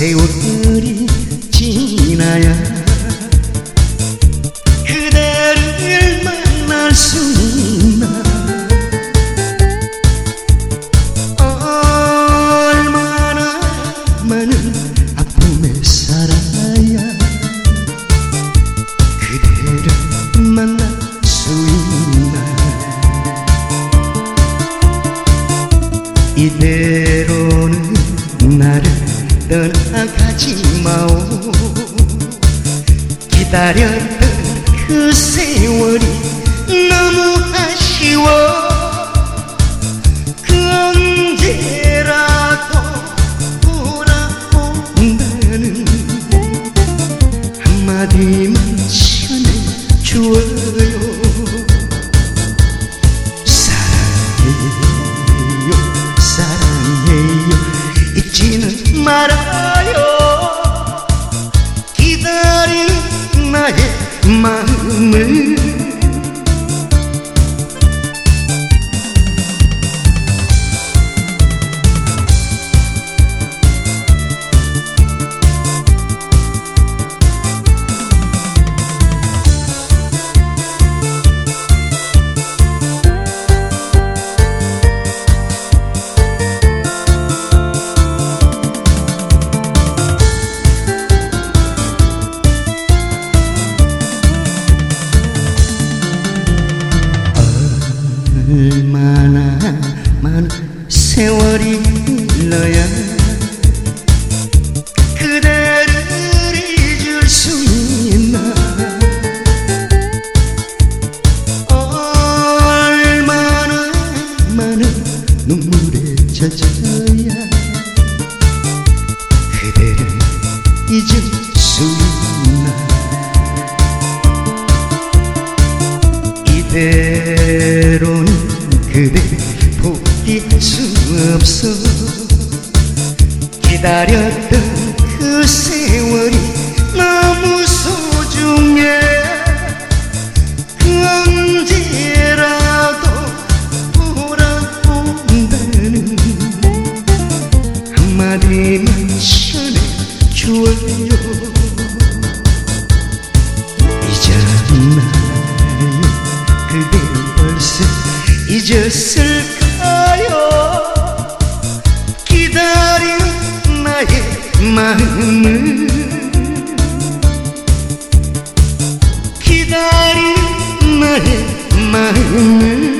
세월이 지나야 그대를 만날 수 있나 얼마나 많은 아픔에 살아야 그대를 만날 수 있나. 이대로는 나를 떠나가지 마오. 기다렸던 그 세월이 너무 아쉬워. 그 언제라도 돌아온다는 한마디만 전해주어 잊 얼마나 많은 세월이 흘러야 그대를 잊을 수 있나? 얼마나 많은 눈물에 젖어야 그대를 잊을 수 있나? 이대로는 그대 포기할 수 없어 기다렸던 그 세월이 너무 소중해. 그 언제라도 돌아온다는 한마디만 전해주어요 잊었을까요? 기다린 나의 마음을 기다린 나의 마음을